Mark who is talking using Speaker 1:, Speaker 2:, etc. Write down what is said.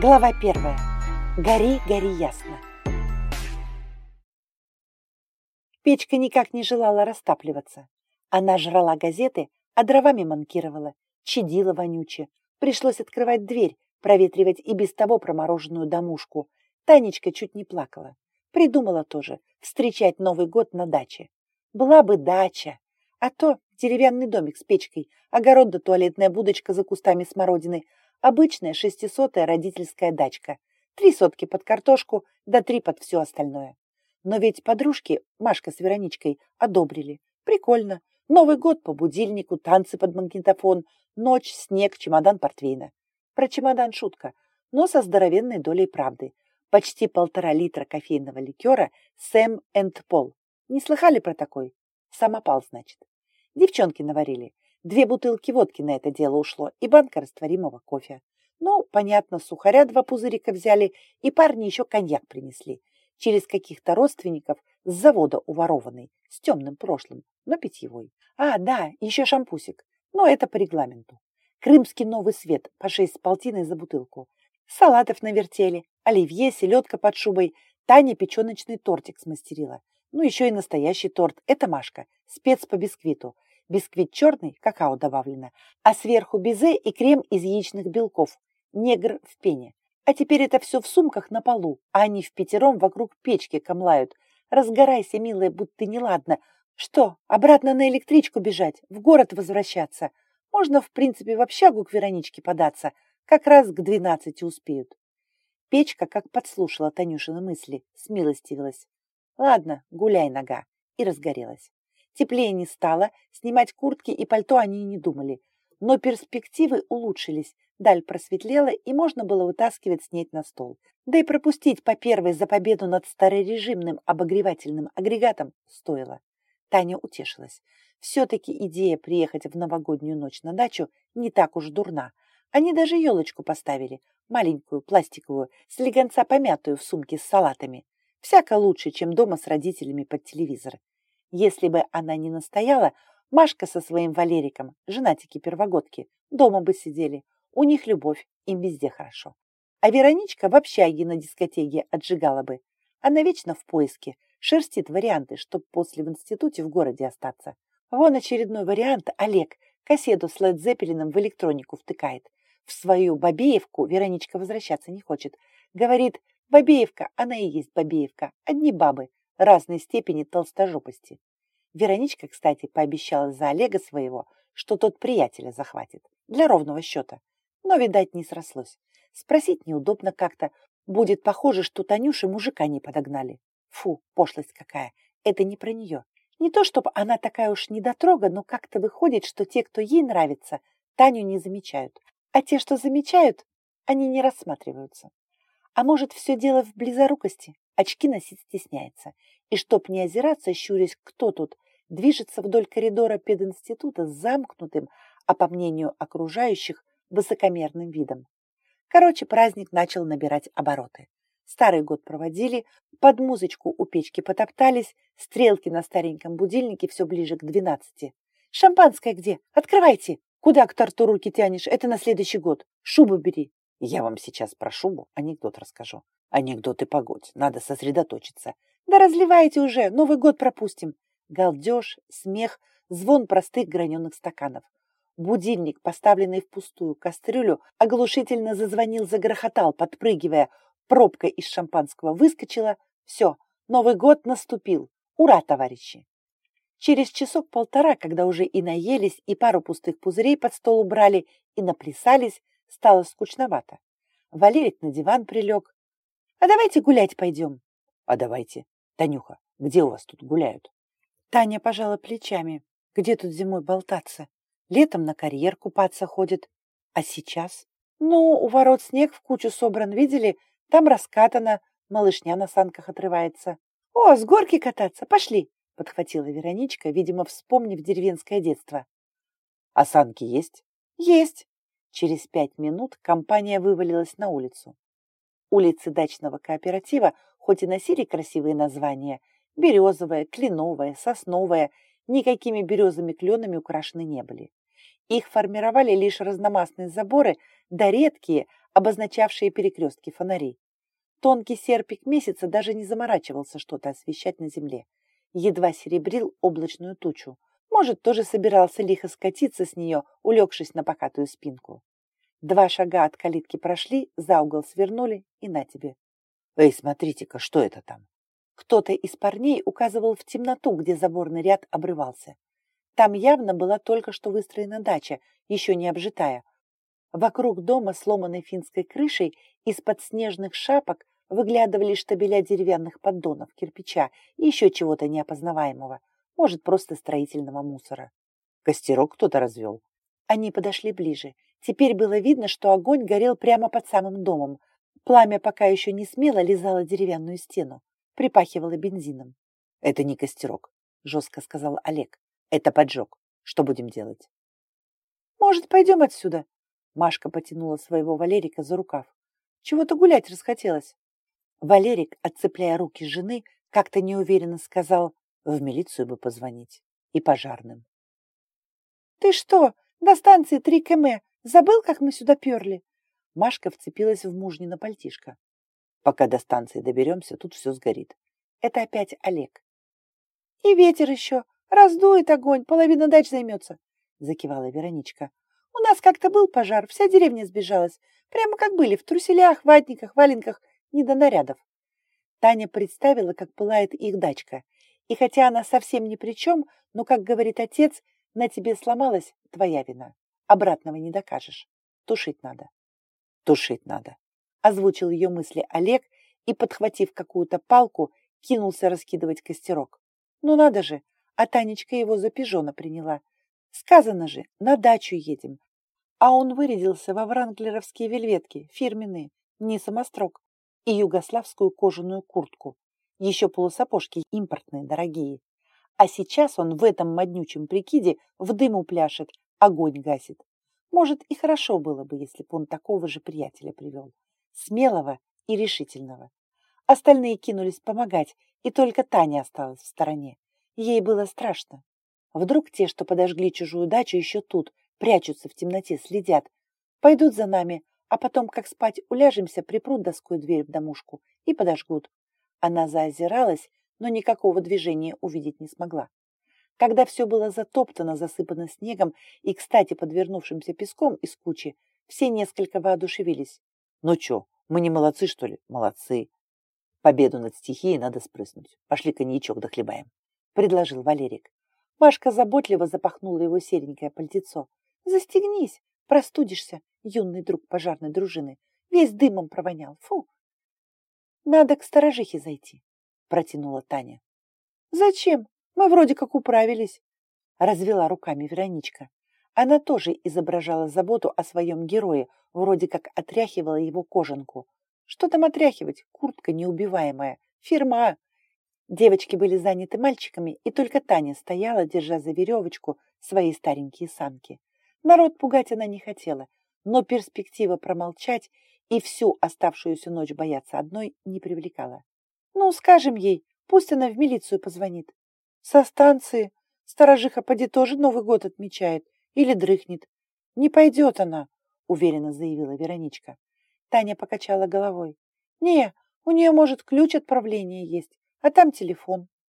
Speaker 1: Глава первая. Гори, гори ясно. Печка никак не желала растапливаться. Она жрала газеты, а дровами манкировала, чадила вонюче. Пришлось открывать дверь, проветривать и без того промороженную домушку. Танечка чуть не плакала. Придумала тоже встречать Новый год на даче. Была бы дача, а то деревянный домик с печкой, огород да туалетная будочка за кустами смородины – Обычная шестисотая родительская дачка. Три сотки под картошку, да три под все остальное. Но ведь подружки, Машка с Вероничкой, одобрили. Прикольно. Новый год по будильнику, танцы под магнитофон, ночь, снег, чемодан портвейна. Про чемодан шутка, но со здоровенной долей правды. Почти полтора литра кофейного ликера Сэм энд Пол. Не слыхали про такой? Самопал, значит. Девчонки наварили. Две бутылки водки на это дело ушло и банка растворимого кофе. Ну, понятно, сухаря два пузырика взяли, и парни еще коньяк принесли. Через каких-то родственников с завода уворованный, с темным прошлым, но питьевой. А, да, еще шампусик, но это по регламенту. Крымский новый свет по шесть с полтиной за бутылку. Салатов навертели, оливье, селедка под шубой. Таня печеночный тортик смастерила. Ну, еще и настоящий торт. Это Машка, спец по бисквиту. Бисквит черный, какао добавлено, а сверху безе и крем из яичных белков. Негр в пене. А теперь это все в сумках на полу, а они в пятером вокруг печки камлают. Разгорайся, милая, будто неладно. Что, обратно на электричку бежать, в город возвращаться? Можно, в принципе, в общагу к Вероничке податься. Как раз к двенадцати успеют. Печка, как подслушала Танюшины мысли, смилостивилась. Ладно, гуляй, нога. И разгорелась. Теплее не стало, снимать куртки и пальто они и не думали. Но перспективы улучшились, даль просветлела, и можно было вытаскивать снеть на стол. Да и пропустить по первой за победу над старорежимным обогревательным агрегатом стоило. Таня утешилась. Все-таки идея приехать в новогоднюю ночь на дачу не так уж дурна. Они даже елочку поставили, маленькую, пластиковую, с слегонца помятую в сумке с салатами. Всяко лучше, чем дома с родителями под телевизор. Если бы она не настояла, Машка со своим Валериком, женатики-первогодки, дома бы сидели. У них любовь, им везде хорошо. А Вероничка в общаге на дискотеке отжигала бы. Она вечно в поиске, шерстит варианты, чтоб после в институте в городе остаться. Вон очередной вариант Олег кассету с Лед Зеппелиным в электронику втыкает. В свою Бабеевку Вероничка возвращаться не хочет. Говорит, Бабеевка, она и есть Бабеевка, одни бабы разной степени толстожопости. Вероничка, кстати, пообещала за Олега своего, что тот приятеля захватит, для ровного счета. Но, видать, не срослось. Спросить неудобно как-то. Будет похоже, что Танюше мужика не подогнали. Фу, пошлость какая. Это не про нее. Не то, чтобы она такая уж недотрога, но как-то выходит, что те, кто ей нравится, Таню не замечают. А те, что замечают, они не рассматриваются. А может, все дело в близорукости? Очки носить стесняется. И чтоб не озираться, щурясь, кто тут, движется вдоль коридора пединститута с замкнутым, а по мнению окружающих, высокомерным видом. Короче, праздник начал набирать обороты. Старый год проводили, под музычку у печки потоптались, стрелки на стареньком будильнике все ближе к двенадцати. «Шампанское где? Открывайте! Куда к торту руки тянешь? Это на следующий год. Шубу бери!» «Я вам сейчас про шубу анекдот расскажу. Анекдоты погодь, надо сосредоточиться. Да разливайте уже, Новый год пропустим. Галдеж, смех, звон простых граненых стаканов. Будильник, поставленный в пустую кастрюлю, оглушительно зазвонил, загрохотал, подпрыгивая. Пробка из шампанского выскочила. Все, Новый год наступил. Ура, товарищи! Через часок-полтора, когда уже и наелись, и пару пустых пузырей под стол убрали, и наплясались, стало скучновато. Валерик на диван прилег, а давайте гулять пойдем. А давайте. Танюха, где у вас тут гуляют? Таня пожала плечами. Где тут зимой болтаться? Летом на карьер купаться ходит. А сейчас? Ну, у ворот снег в кучу собран, видели? Там раскатано, малышня на санках отрывается. О, с горки кататься, пошли, подхватила Вероничка, видимо, вспомнив деревенское детство. А санки есть? Есть. Через пять минут компания вывалилась на улицу. Улицы дачного кооператива хоть и носили красивые названия, березовая, кленовая, сосновая, никакими березами-кленами украшены не были. Их формировали лишь разномастные заборы, да редкие, обозначавшие перекрестки фонарей. Тонкий серпик месяца даже не заморачивался что-то освещать на земле. Едва серебрил облачную тучу. Может, тоже собирался лихо скатиться с нее, улегшись на покатую спинку. Два шага от калитки прошли, за угол свернули, и на тебе. Эй, смотрите-ка, что это там? Кто-то из парней указывал в темноту, где заборный ряд обрывался. Там явно была только что выстроена дача, еще не обжитая. Вокруг дома, сломанной финской крышей, из-под снежных шапок выглядывали штабеля деревянных поддонов, кирпича и еще чего-то неопознаваемого, может, просто строительного мусора. Костерок кто-то развел. Они подошли ближе. Теперь было видно, что огонь горел прямо под самым домом. Пламя пока еще не смело лизало деревянную стену, припахивало бензином. «Это не костерок», — жестко сказал Олег. «Это поджог. Что будем делать?» «Может, пойдем отсюда?» Машка потянула своего Валерика за рукав. «Чего-то гулять расхотелось». Валерик, отцепляя руки жены, как-то неуверенно сказал, в милицию бы позвонить и пожарным. «Ты что, до станции 3 км забыл, как мы сюда перли?» Машка вцепилась в мужнина пальтишко. «Пока до станции доберемся, тут все сгорит. Это опять Олег». «И ветер еще. Раздует огонь, половина дач займется», — закивала Вероничка. «У нас как-то был пожар, вся деревня сбежалась. Прямо как были, в труселях, ватниках, валенках не до нарядов. Таня представила, как пылает их дачка. И хотя она совсем ни при чем, но, как говорит отец, на тебе сломалась твоя вина. Обратного не докажешь. Тушить надо. Тушить надо. Озвучил ее мысли Олег и, подхватив какую-то палку, кинулся раскидывать костерок. Ну надо же, а Танечка его за пижона приняла. Сказано же, на дачу едем. А он вырядился во вранглеровские вельветки, фирменные, не самострок и югославскую кожаную куртку. Еще полусапожки импортные, дорогие. А сейчас он в этом моднючем прикиде в дыму пляшет, огонь гасит. Может, и хорошо было бы, если бы он такого же приятеля привел. Смелого и решительного. Остальные кинулись помогать, и только Таня осталась в стороне. Ей было страшно. Вдруг те, что подожгли чужую дачу, еще тут, прячутся в темноте, следят. Пойдут за нами, а потом, как спать уляжемся, припрут доской дверь в домушку и подожгут. Она заозиралась, но никакого движения увидеть не смогла. Когда все было затоптано, засыпано снегом и, кстати, подвернувшимся песком из кучи, все несколько воодушевились. «Ну чё, мы не молодцы, что ли?» «Молодцы!» «Победу над стихией надо спрыснуть. Пошли коньячок дохлебаем», — предложил Валерик. Машка заботливо запахнула его серенькое пальтецо. «Застегнись, простудишься юный друг пожарной дружины, весь дымом провонял. Фу! Надо к сторожихе зайти, протянула Таня. Зачем? Мы вроде как управились, развела руками Вероничка. Она тоже изображала заботу о своем герое, вроде как отряхивала его кожанку. Что там отряхивать? Куртка неубиваемая. Фирма. Девочки были заняты мальчиками, и только Таня стояла, держа за веревочку свои старенькие санки. Народ пугать она не хотела, но перспектива промолчать и всю оставшуюся ночь бояться одной не привлекала. Ну, скажем ей, пусть она в милицию позвонит. Со станции сторожиха поди тоже Новый год отмечает или дрыхнет. Не пойдет она, уверенно заявила Вероничка. Таня покачала головой. Не, у нее, может, ключ отправления есть, а там телефон.